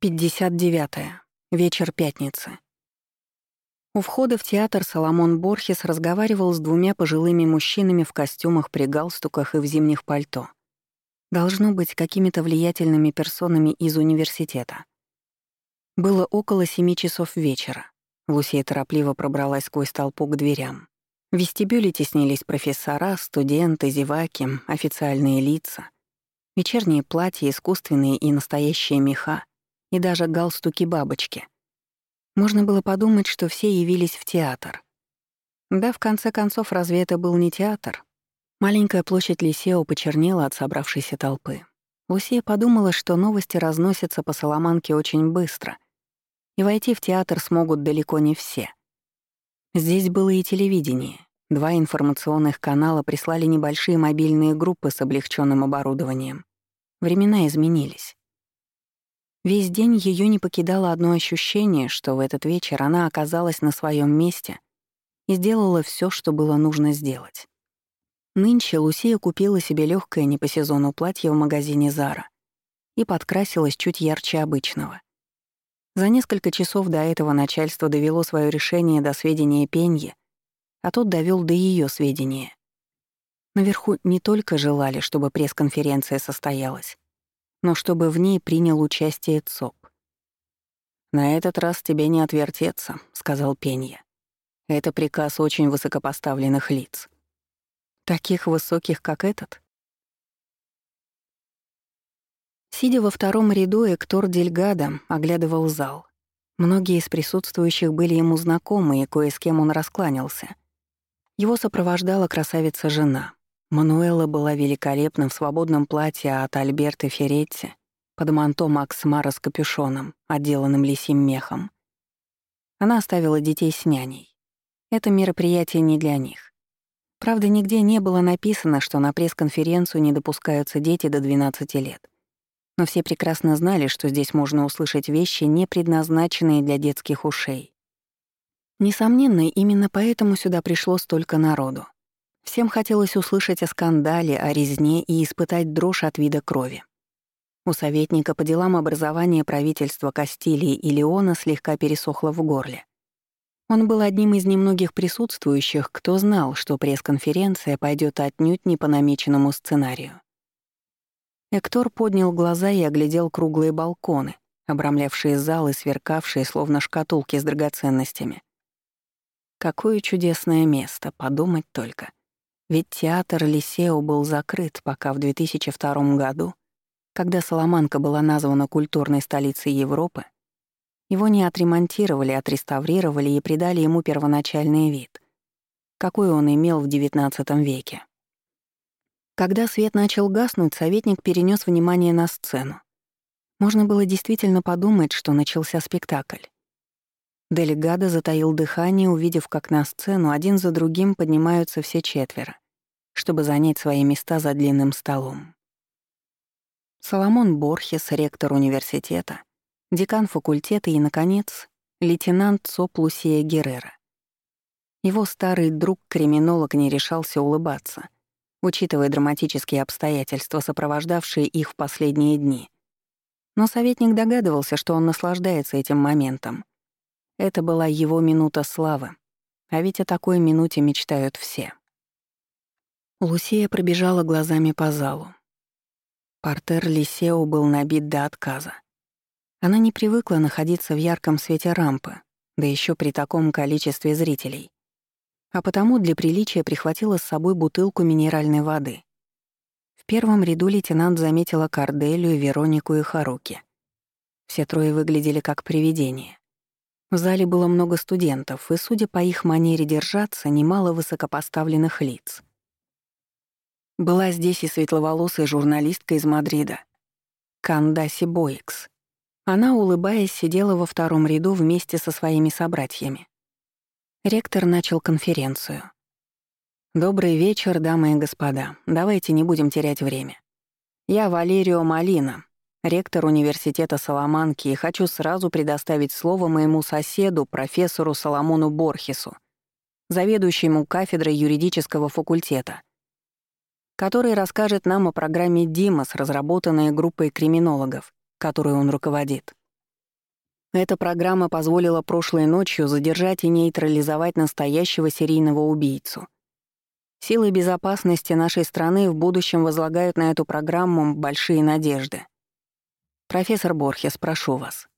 59. -е. Вечер пятницы. У входа в театр Соломон Борхес разговаривал с двумя пожилыми мужчинами в костюмах при галстуках и в зимних пальто. Должно быть, какими-то влиятельными персонами из университета. Было около семи часов вечера. Лусия торопливо пробралась сквозь толпу к дверям. В вестибюле теснились профессора, студенты, зеваки, официальные лица. Вечерние платья, искусственные и настоящие меха, и даже галстуки-бабочки. Можно было подумать, что все явились в театр. Да, в конце концов, разве это был не театр? Маленькая площадь Лисео почернела от собравшейся толпы. Лусия подумала, что новости разносятся по Соломанке очень быстро, и войти в театр смогут далеко не все. Здесь было и телевидение. Два информационных канала прислали небольшие мобильные группы с облегченным оборудованием. Времена изменились. Весь день ее не покидало одно ощущение, что в этот вечер она оказалась на своем месте и сделала все, что было нужно сделать. Нынче Лусия купила себе легкое не по сезону платье в магазине Зара и подкрасилась чуть ярче обычного. За несколько часов до этого начальство довело свое решение до сведения Пеньи, а тот довел до ее сведения. Наверху не только желали, чтобы пресс-конференция состоялась, но чтобы в ней принял участие ЦОП. «На этот раз тебе не отвертеться», — сказал Пенья. «Это приказ очень высокопоставленных лиц». «Таких высоких, как этот?» Сидя во втором ряду, Эктор Дельгадо оглядывал зал. Многие из присутствующих были ему знакомы, и кое с кем он раскланялся. Его сопровождала красавица-жена — Мануэла была великолепна в свободном платье от Альберта Феретти под манто Макс Мара с капюшоном, отделанным лисим мехом. Она оставила детей с няней. Это мероприятие не для них. Правда, нигде не было написано, что на пресс-конференцию не допускаются дети до 12 лет. Но все прекрасно знали, что здесь можно услышать вещи, не предназначенные для детских ушей. Несомненно, именно поэтому сюда пришло столько народу. Всем хотелось услышать о скандале, о резне и испытать дрожь от вида крови. У советника по делам образования правительства Кастилии и Леона слегка пересохло в горле. Он был одним из немногих присутствующих, кто знал, что пресс-конференция пойдет отнюдь не по намеченному сценарию. Эктор поднял глаза и оглядел круглые балконы, обрамлявшие залы, сверкавшие, словно шкатулки с драгоценностями. Какое чудесное место, подумать только. Ведь театр Лисео был закрыт, пока в 2002 году, когда Соломанка была названа культурной столицей Европы, его не отремонтировали, отреставрировали и придали ему первоначальный вид, какой он имел в XIX веке. Когда свет начал гаснуть, советник перенес внимание на сцену. Можно было действительно подумать, что начался спектакль. Делегада затаил дыхание, увидев, как на сцену один за другим поднимаются все четверо, чтобы занять свои места за длинным столом. Соломон Борхес, ректор университета, декан факультета и, наконец, лейтенант ЦОП Лусия Геррера. Его старый друг-криминолог не решался улыбаться, учитывая драматические обстоятельства, сопровождавшие их в последние дни. Но советник догадывался, что он наслаждается этим моментом — это была его минута славы, а ведь о такой минуте мечтают все. Лусия пробежала глазами по залу. Портер Лисео был набит до отказа. Она не привыкла находиться в ярком свете рампы, да еще при таком количестве зрителей. А потому для приличия прихватила с собой бутылку минеральной воды. В первом ряду лейтенант заметила Корделию, Веронику и Харуки. Все трое выглядели как привидения. В зале было много студентов, и, судя по их манере держаться, немало высокопоставленных лиц. Была здесь и светловолосая журналистка из Мадрида, Кандаси Боикс. Она, улыбаясь, сидела во втором ряду вместе со своими собратьями. Ректор начал конференцию. «Добрый вечер, дамы и господа. Давайте не будем терять время. Я Валерио Малина, ректор университета Соломанки, и хочу сразу предоставить слово моему соседу, профессору Соломону Борхесу, заведующему кафедрой юридического факультета, который расскажет нам о программе «Димас», разработанной группой криминологов, которой он руководит. Эта программа позволила прошлой ночью задержать и нейтрализовать настоящего серийного убийцу. Силы безопасности нашей страны в будущем возлагают на эту программу большие надежды. Профессор Борхес, прошу вас.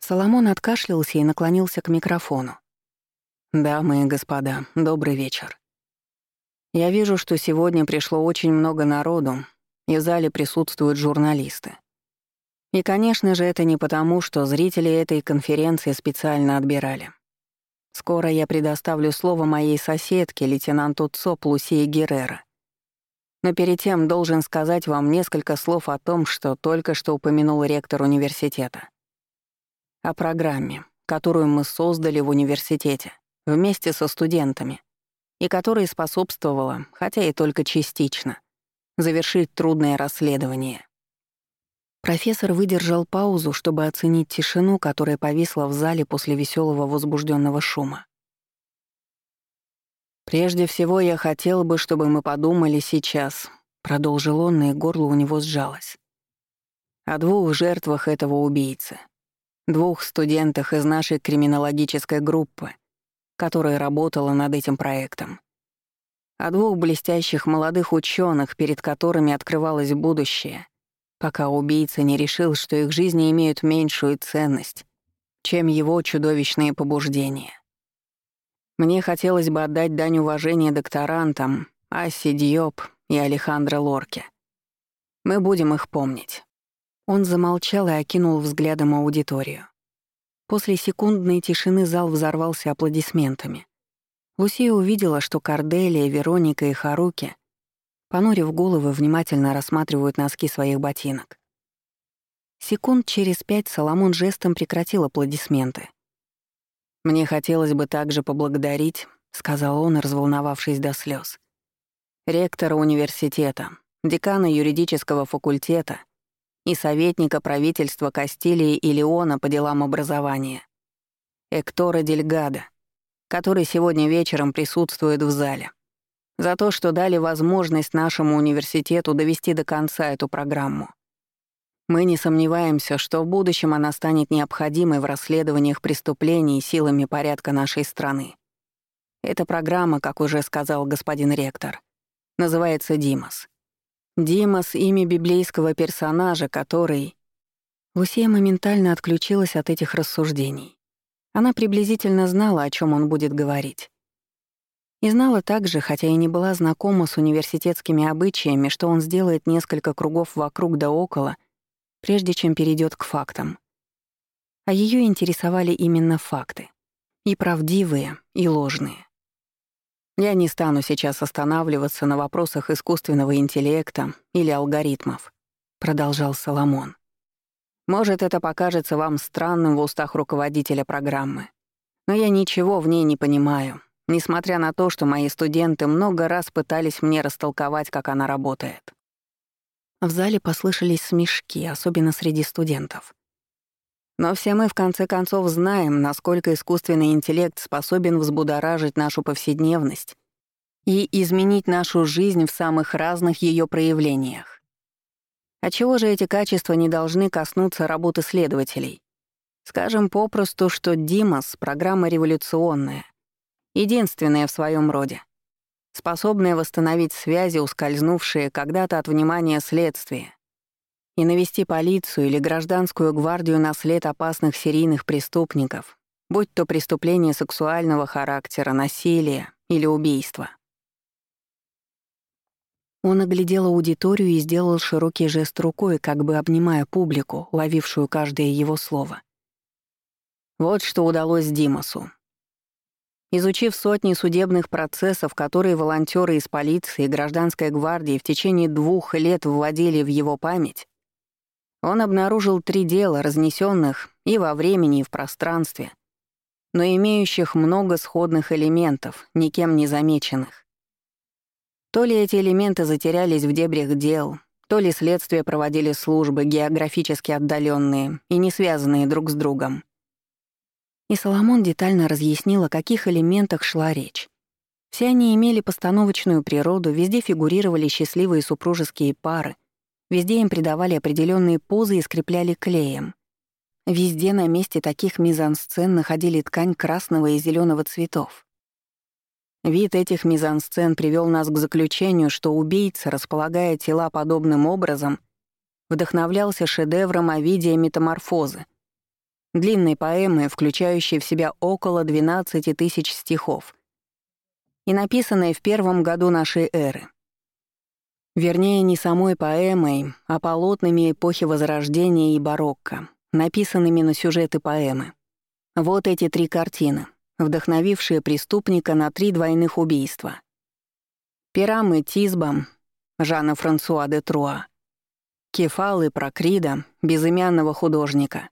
Соломон откашлялся и наклонился к микрофону. «Дамы и господа, добрый вечер. Я вижу, что сегодня пришло очень много народу, и в зале присутствуют журналисты. И, конечно же, это не потому, что зрители этой конференции специально отбирали. Скоро я предоставлю слово моей соседке, лейтенанту ЦОП Лусии Геррера. Но перед тем должен сказать вам несколько слов о том, что только что упомянул ректор университета. О программе, которую мы создали в университете вместе со студентами, и которая способствовала, хотя и только частично, завершить трудное расследование. Профессор выдержал паузу, чтобы оценить тишину, которая повисла в зале после веселого возбужденного шума. «Прежде всего, я хотел бы, чтобы мы подумали сейчас», — продолжил он, и горло у него сжалось. «О двух жертвах этого убийцы. Двух студентах из нашей криминологической группы, которая работала над этим проектом. О двух блестящих молодых ученых, перед которыми открывалось будущее, пока убийца не решил, что их жизни имеют меньшую ценность, чем его чудовищные побуждения. Мне хотелось бы отдать дань уважения докторантам Аси Диоп и Алехандро Лорке. Мы будем их помнить. Он замолчал и окинул взглядом аудиторию. После секундной тишины зал взорвался аплодисментами. Лусия увидела, что Корделия, Вероника и Харуки, понурив головы, внимательно рассматривают носки своих ботинок. Секунд через пять Соломон жестом прекратил аплодисменты. «Мне хотелось бы также поблагодарить», — сказал он, разволновавшись до слез, ректора университета, декана юридического факультета и советника правительства Кастилии и Леона по делам образования, Эктора Дельгада, который сегодня вечером присутствует в зале, за то, что дали возможность нашему университету довести до конца эту программу. Мы не сомневаемся, что в будущем она станет необходимой в расследованиях преступлений силами порядка нашей страны. Эта программа, как уже сказал господин ректор, называется «Димас». Димас — имя библейского персонажа, который... Лусия моментально отключилась от этих рассуждений. Она приблизительно знала, о чем он будет говорить. И знала также, хотя и не была знакома с университетскими обычаями, что он сделает несколько кругов вокруг да около, прежде чем перейдет к фактам. А ее интересовали именно факты. И правдивые, и ложные. Я не стану сейчас останавливаться на вопросах искусственного интеллекта или алгоритмов, продолжал Соломон. Может, это покажется вам странным в устах руководителя программы, но я ничего в ней не понимаю, несмотря на то, что мои студенты много раз пытались мне растолковать, как она работает. В зале послышались смешки, особенно среди студентов. Но все мы в конце концов знаем, насколько искусственный интеллект способен взбудоражить нашу повседневность и изменить нашу жизнь в самых разных ее проявлениях. А чего же эти качества не должны коснуться работы следователей? Скажем попросту, что Димас — программа революционная, единственная в своем роде, способная восстановить связи, ускользнувшие когда-то от внимания следствия, и навести полицию или гражданскую гвардию на след опасных серийных преступников, будь то преступление сексуального характера, насилие или убийство. Он оглядел аудиторию и сделал широкий жест рукой, как бы обнимая публику, ловившую каждое его слово. Вот что удалось Димасу. Изучив сотни судебных процессов, которые волонтеры из полиции и гражданской гвардии в течение двух лет вводили в его память, он обнаружил три дела, разнесенных и во времени, и в пространстве, но имеющих много сходных элементов, никем не замеченных. То ли эти элементы затерялись в дебрях дел, то ли следствие проводили службы, географически отдаленные и не связанные друг с другом. И Соломон детально разъяснил, о каких элементах шла речь. Все они имели постановочную природу, везде фигурировали счастливые супружеские пары, Везде им придавали определенные позы и скрепляли клеем. Везде на месте таких мизансцен находили ткань красного и зеленого цветов. Вид этих мизансцен привел нас к заключению, что убийца, располагая тела подобным образом, вдохновлялся шедевром Овидия «Метаморфозы», длинной поэмы, включающей в себя около 12 тысяч стихов, и написанной в первом году нашей эры. Вернее, не самой поэмой, а полотнами эпохи Возрождения и барокко, написанными на сюжеты поэмы. Вот эти три картины — вдохновившие преступника на три двойных убийства. Пирамы Тизба, Жана Франсуа де Труа, Кефалы Прокрида, безымянного художника,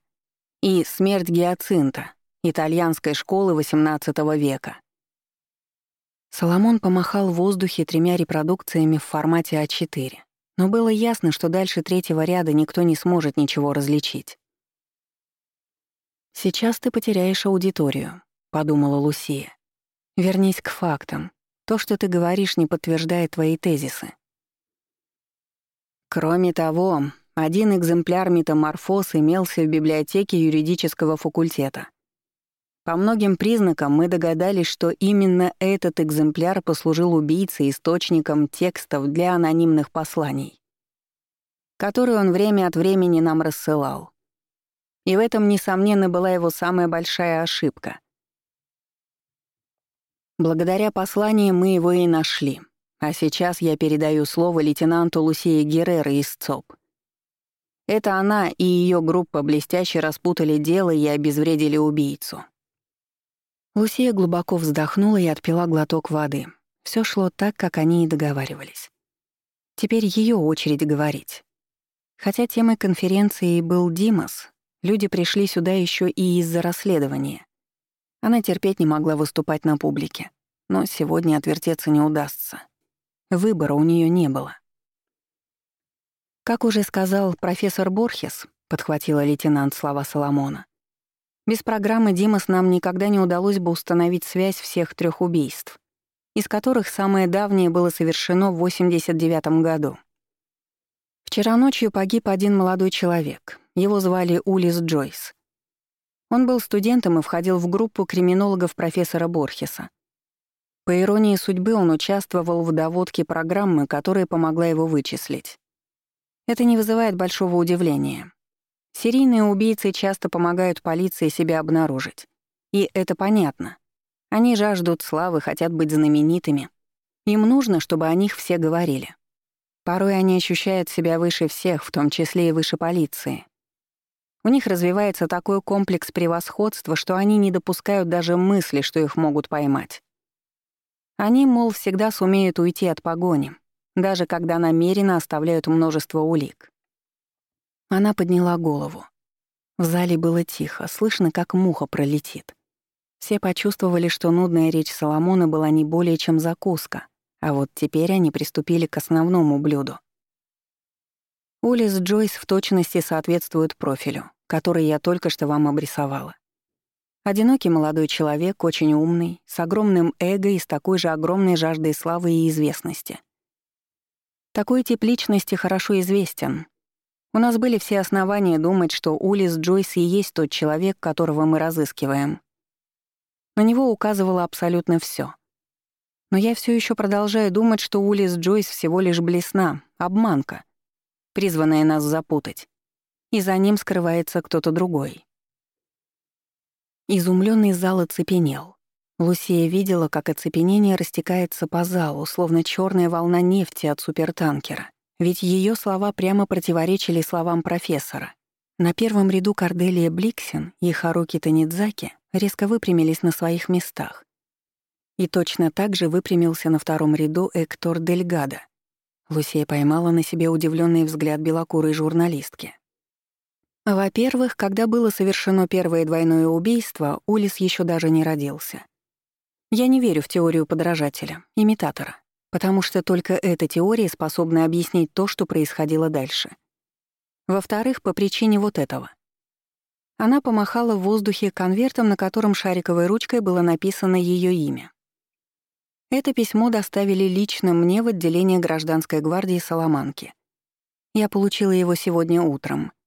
и Смерть Гиацинта, итальянской школы XVIII века. Соломон помахал в воздухе тремя репродукциями в формате А4, но было ясно, что дальше третьего ряда никто не сможет ничего различить. «Сейчас ты потеряешь аудиторию», — подумала Лусия. «Вернись к фактам. То, что ты говоришь, не подтверждает твои тезисы». Кроме того, один экземпляр метаморфоз имелся в библиотеке юридического факультета. По многим признакам мы догадались, что именно этот экземпляр послужил убийце источником текстов для анонимных посланий, которые он время от времени нам рассылал. И в этом, несомненно, была его самая большая ошибка — Благодаря посланиям мы его и нашли. А сейчас я передаю слово лейтенанту Лусии Геррера из ЦОП. Это она и ее группа блестяще распутали дело и обезвредили убийцу. Лусия глубоко вздохнула и отпила глоток воды. Все шло так, как они и договаривались. Теперь ее очередь говорить. Хотя темой конференции был Димас, люди пришли сюда еще и из-за расследования. Она терпеть не могла выступать на публике. Но сегодня отвертеться не удастся. Выбора у нее не было. «Как уже сказал профессор Борхес», — подхватила лейтенант слова Соломона, «без программы Димас нам никогда не удалось бы установить связь всех трех убийств, из которых самое давнее было совершено в 89 году. Вчера ночью погиб один молодой человек. Его звали Улис Джойс. Он был студентом и входил в группу криминологов профессора Борхеса. По иронии судьбы, он участвовал в доводке программы, которая помогла его вычислить. Это не вызывает большого удивления. Серийные убийцы часто помогают полиции себя обнаружить. И это понятно. Они жаждут славы, хотят быть знаменитыми. Им нужно, чтобы о них все говорили. Порой они ощущают себя выше всех, в том числе и выше полиции. У них развивается такой комплекс превосходства, что они не допускают даже мысли, что их могут поймать. Они, мол, всегда сумеют уйти от погони, даже когда намеренно оставляют множество улик. Она подняла голову. В зале было тихо, слышно, как муха пролетит. Все почувствовали, что нудная речь Соломона была не более чем закуска, а вот теперь они приступили к основному блюду. Улис Джойс в точности соответствует профилю, который я только что вам обрисовала. Одинокий молодой человек, очень умный, с огромным эго и с такой же огромной жаждой славы и известности. Такой тип личности хорошо известен. У нас были все основания думать, что Улис Джойс и есть тот человек, которого мы разыскиваем. На него указывало абсолютно все. Но я все еще продолжаю думать, что Улис Джойс всего лишь блесна, обманка, призванная нас запутать. И за ним скрывается кто-то другой. Изумленный зал оцепенел. Лусия видела, как оцепенение растекается по залу, словно черная волна нефти от супертанкера. Ведь ее слова прямо противоречили словам профессора. На первом ряду Корделия Бликсен и Харуки Танидзаки резко выпрямились на своих местах. И точно так же выпрямился на втором ряду Эктор Дельгадо. Лусия поймала на себе удивленный взгляд белокурой журналистки. Во-первых, когда было совершено первое двойное убийство, Улис еще даже не родился. Я не верю в теорию подражателя, имитатора, потому что только эта теория способна объяснить то, что происходило дальше. Во-вторых, по причине вот этого. Она помахала в воздухе конвертом, на котором шариковой ручкой было написано ее имя. Это письмо доставили лично мне в отделение гражданской гвардии Соломанки. Я получила его сегодня утром —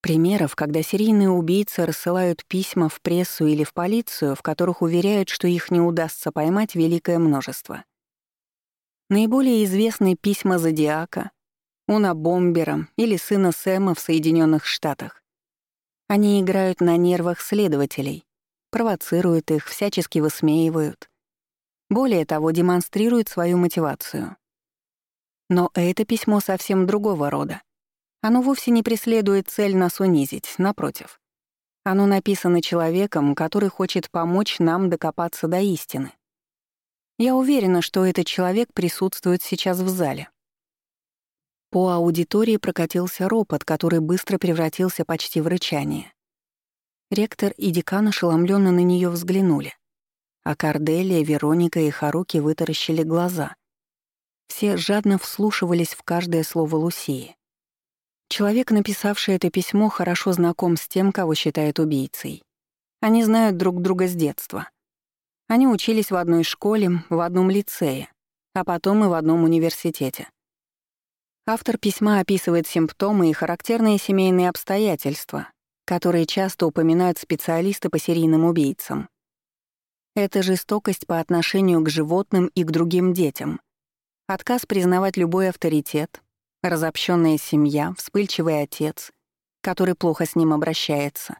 Примеров, когда серийные убийцы рассылают письма в прессу или в полицию, в которых уверяют, что их не удастся поймать, великое множество. Наиболее известны письма Зодиака, Уна Бомбера или сына Сэма в Соединенных Штатах. Они играют на нервах следователей, провоцируют их, всячески высмеивают. Более того, демонстрируют свою мотивацию. Но это письмо совсем другого рода. Оно вовсе не преследует цель нас унизить, напротив. Оно написано человеком, который хочет помочь нам докопаться до истины. Я уверена, что этот человек присутствует сейчас в зале. По аудитории прокатился ропот, который быстро превратился почти в рычание. Ректор и декан ошеломленно на нее взглянули. А Корделия, Вероника и Харуки вытаращили глаза. Все жадно вслушивались в каждое слово Лусии. Человек, написавший это письмо, хорошо знаком с тем, кого считает убийцей. Они знают друг друга с детства. Они учились в одной школе, в одном лицее, а потом и в одном университете. Автор письма описывает симптомы и характерные семейные обстоятельства, которые часто упоминают специалисты по серийным убийцам. Это жестокость по отношению к животным и к другим детям, отказ признавать любой авторитет, Разобщенная семья, вспыльчивый отец, который плохо с ним обращается.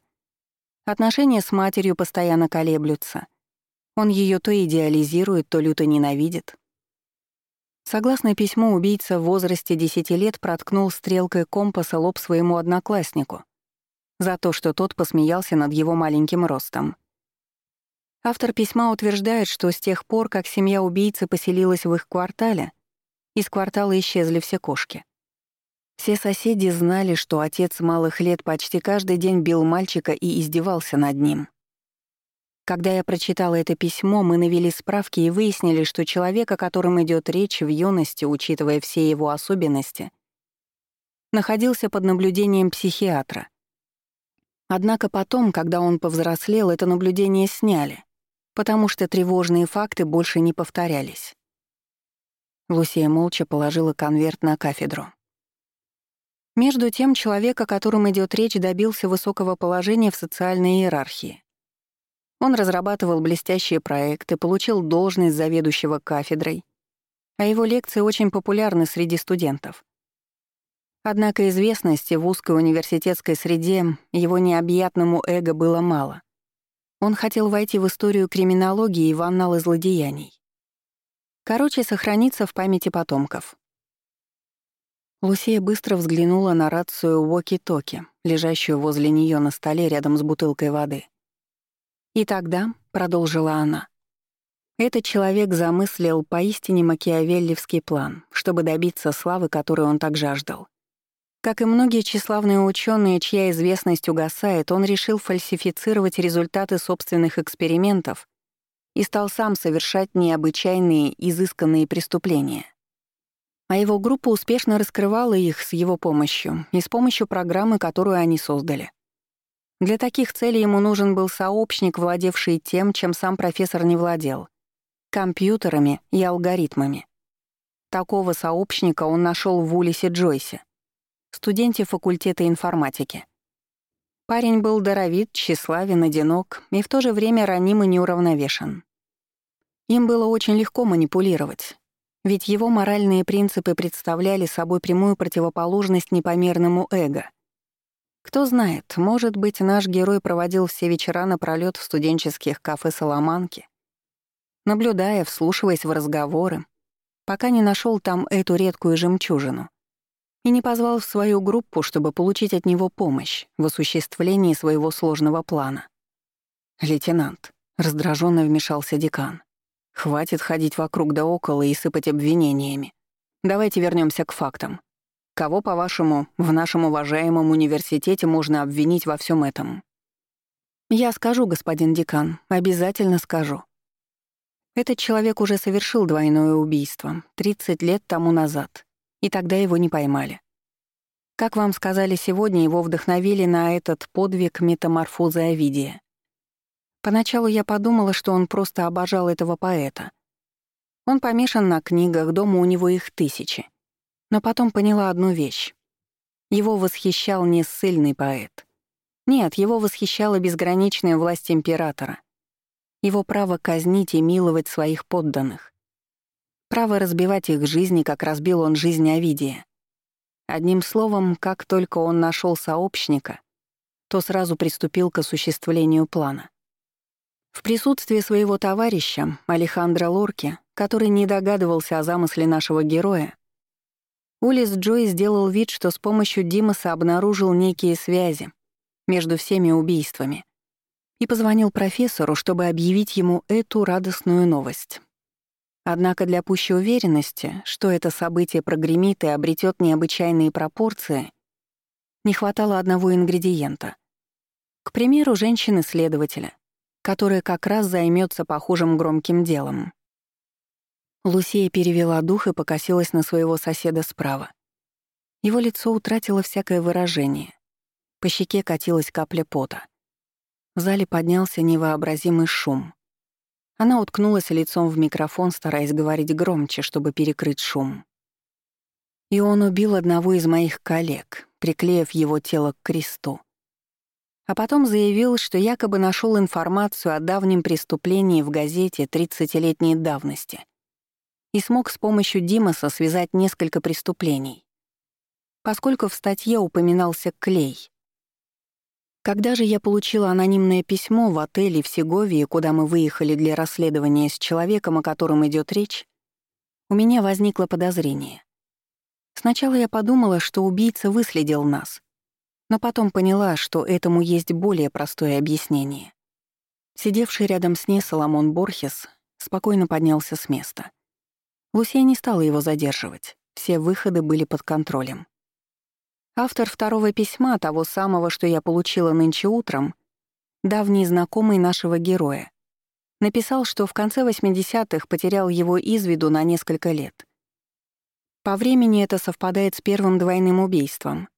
Отношения с матерью постоянно колеблются. Он ее то идеализирует, то люто ненавидит. Согласно письму, убийца в возрасте 10 лет проткнул стрелкой компаса лоб своему однокласснику за то, что тот посмеялся над его маленьким ростом. Автор письма утверждает, что с тех пор, как семья убийцы поселилась в их квартале, из квартала исчезли все кошки. Все соседи знали, что отец малых лет почти каждый день бил мальчика и издевался над ним. Когда я прочитала это письмо, мы навели справки и выяснили, что человек, о котором идет речь в юности, учитывая все его особенности, находился под наблюдением психиатра. Однако потом, когда он повзрослел, это наблюдение сняли, потому что тревожные факты больше не повторялись. Лусия молча положила конверт на кафедру. Между тем, человек, о котором идет речь, добился высокого положения в социальной иерархии. Он разрабатывал блестящие проекты, получил должность заведующего кафедрой, а его лекции очень популярны среди студентов. Однако известности в узкой университетской среде его необъятному эго было мало. Он хотел войти в историю криминологии и в анналы злодеяний. Короче, сохраниться в памяти потомков. Лусия быстро взглянула на рацию Уоки-Токи, лежащую возле нее на столе рядом с бутылкой воды. «И тогда», — продолжила она, — «этот человек замыслил поистине макиавеллевский план, чтобы добиться славы, которой он так жаждал. Как и многие тщеславные ученые, чья известность угасает, он решил фальсифицировать результаты собственных экспериментов и стал сам совершать необычайные, изысканные преступления а его группа успешно раскрывала их с его помощью и с помощью программы, которую они создали. Для таких целей ему нужен был сообщник, владевший тем, чем сам профессор не владел — компьютерами и алгоритмами. Такого сообщника он нашел в Улисе Джойсе, студенте факультета информатики. Парень был даровит, тщеславен, одинок и в то же время раним и неуравновешен. Им было очень легко манипулировать, ведь его моральные принципы представляли собой прямую противоположность непомерному эго. Кто знает, может быть, наш герой проводил все вечера напролёт в студенческих кафе Соломанки, наблюдая, вслушиваясь в разговоры, пока не нашел там эту редкую жемчужину и не позвал в свою группу, чтобы получить от него помощь в осуществлении своего сложного плана. «Лейтенант», — раздраженно вмешался декан, Хватит ходить вокруг да около и сыпать обвинениями. Давайте вернемся к фактам. Кого, по-вашему, в нашем уважаемом университете можно обвинить во всем этом? Я скажу, господин декан, обязательно скажу. Этот человек уже совершил двойное убийство 30 лет тому назад, и тогда его не поймали. Как вам сказали сегодня, его вдохновили на этот подвиг метаморфозы Овидия. Поначалу я подумала, что он просто обожал этого поэта. Он помешан на книгах, дома у него их тысячи. Но потом поняла одну вещь. Его восхищал не ссыльный поэт. Нет, его восхищала безграничная власть императора. Его право казнить и миловать своих подданных. Право разбивать их жизни, как разбил он жизнь Овидия. Одним словом, как только он нашел сообщника, то сразу приступил к осуществлению плана. В присутствии своего товарища, Алехандро Лорки, который не догадывался о замысле нашего героя, Улис Джой сделал вид, что с помощью Димаса обнаружил некие связи между всеми убийствами и позвонил профессору, чтобы объявить ему эту радостную новость. Однако для пущей уверенности, что это событие прогремит и обретет необычайные пропорции, не хватало одного ингредиента. К примеру, женщины-следователя, которая как раз займется похожим громким делом. Лусия перевела дух и покосилась на своего соседа справа. Его лицо утратило всякое выражение. По щеке катилась капля пота. В зале поднялся невообразимый шум. Она уткнулась лицом в микрофон, стараясь говорить громче, чтобы перекрыть шум. И он убил одного из моих коллег, приклеив его тело к кресту а потом заявил, что якобы нашел информацию о давнем преступлении в газете 30-летней давности и смог с помощью Димаса связать несколько преступлений, поскольку в статье упоминался клей. Когда же я получила анонимное письмо в отеле в Сеговии, куда мы выехали для расследования с человеком, о котором идет речь, у меня возникло подозрение. Сначала я подумала, что убийца выследил нас — но потом поняла, что этому есть более простое объяснение. Сидевший рядом с ней Соломон Борхес спокойно поднялся с места. Лусия не стала его задерживать, все выходы были под контролем. Автор второго письма, того самого, что я получила нынче утром, давний знакомый нашего героя, написал, что в конце 80-х потерял его из виду на несколько лет. По времени это совпадает с первым двойным убийством,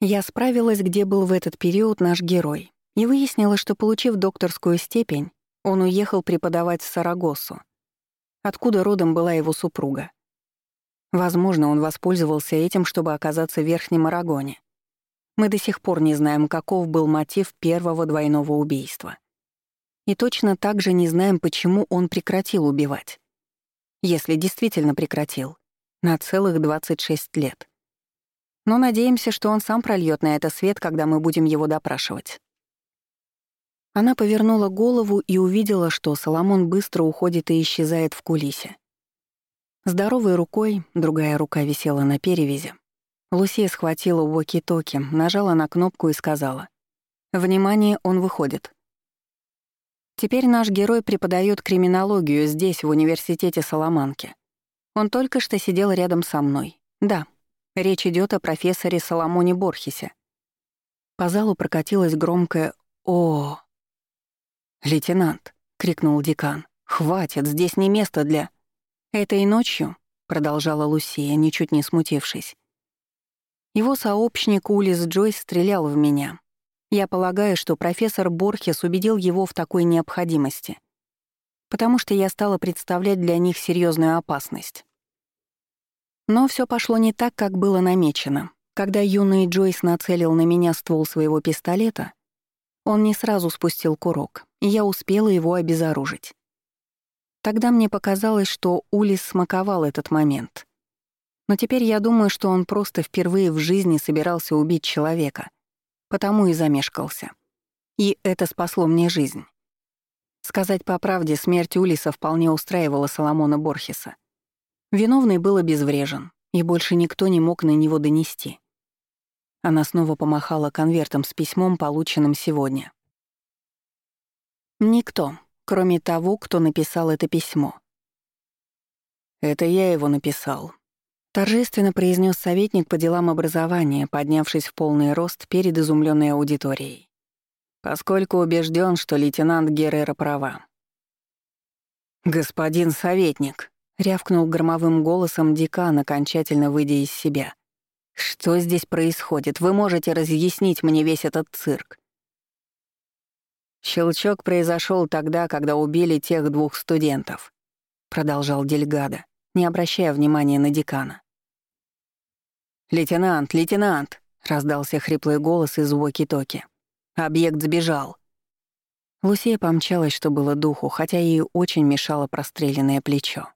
я справилась, где был в этот период наш герой, и выяснила, что, получив докторскую степень, он уехал преподавать в Сарагосу, откуда родом была его супруга. Возможно, он воспользовался этим, чтобы оказаться в Верхнем Арагоне. Мы до сих пор не знаем, каков был мотив первого двойного убийства. И точно так же не знаем, почему он прекратил убивать. Если действительно прекратил. На целых 26 лет но надеемся, что он сам прольет на это свет, когда мы будем его допрашивать. Она повернула голову и увидела, что Соломон быстро уходит и исчезает в кулисе. Здоровой рукой, другая рука висела на перевязи. Лусия схватила уоки-токи, нажала на кнопку и сказала. «Внимание, он выходит». Теперь наш герой преподает криминологию здесь, в университете Соломанки. Он только что сидел рядом со мной. Да, Речь идет о профессоре Соломоне Борхесе. По залу прокатилось громкое «О!». «Лейтенант!» — крикнул декан. «Хватит, здесь не место для...» «Этой ночью», — продолжала Лусия, ничуть не смутившись. Его сообщник Улис Джойс стрелял в меня. Я полагаю, что профессор Борхес убедил его в такой необходимости, потому что я стала представлять для них серьезную опасность. Но все пошло не так, как было намечено. Когда юный Джойс нацелил на меня ствол своего пистолета, он не сразу спустил курок, и я успела его обезоружить. Тогда мне показалось, что Улис смаковал этот момент. Но теперь я думаю, что он просто впервые в жизни собирался убить человека, потому и замешкался. И это спасло мне жизнь. Сказать по правде, смерть Улиса вполне устраивала Соломона Борхеса. Виновный был обезврежен, и больше никто не мог на него донести. Она снова помахала конвертом с письмом, полученным сегодня. Никто, кроме того, кто написал это письмо. «Это я его написал», — торжественно произнес советник по делам образования, поднявшись в полный рост перед изумленной аудиторией. «Поскольку убежден, что лейтенант Геррера права». «Господин советник», — рявкнул громовым голосом декан, окончательно выйдя из себя. «Что здесь происходит? Вы можете разъяснить мне весь этот цирк?» «Щелчок произошел тогда, когда убили тех двух студентов», — продолжал Дельгадо, не обращая внимания на декана. «Лейтенант, лейтенант!» —— раздался хриплый голос из воки-токи. «Объект сбежал». Лусия помчалась, что было духу, хотя ей очень мешало простреленное плечо.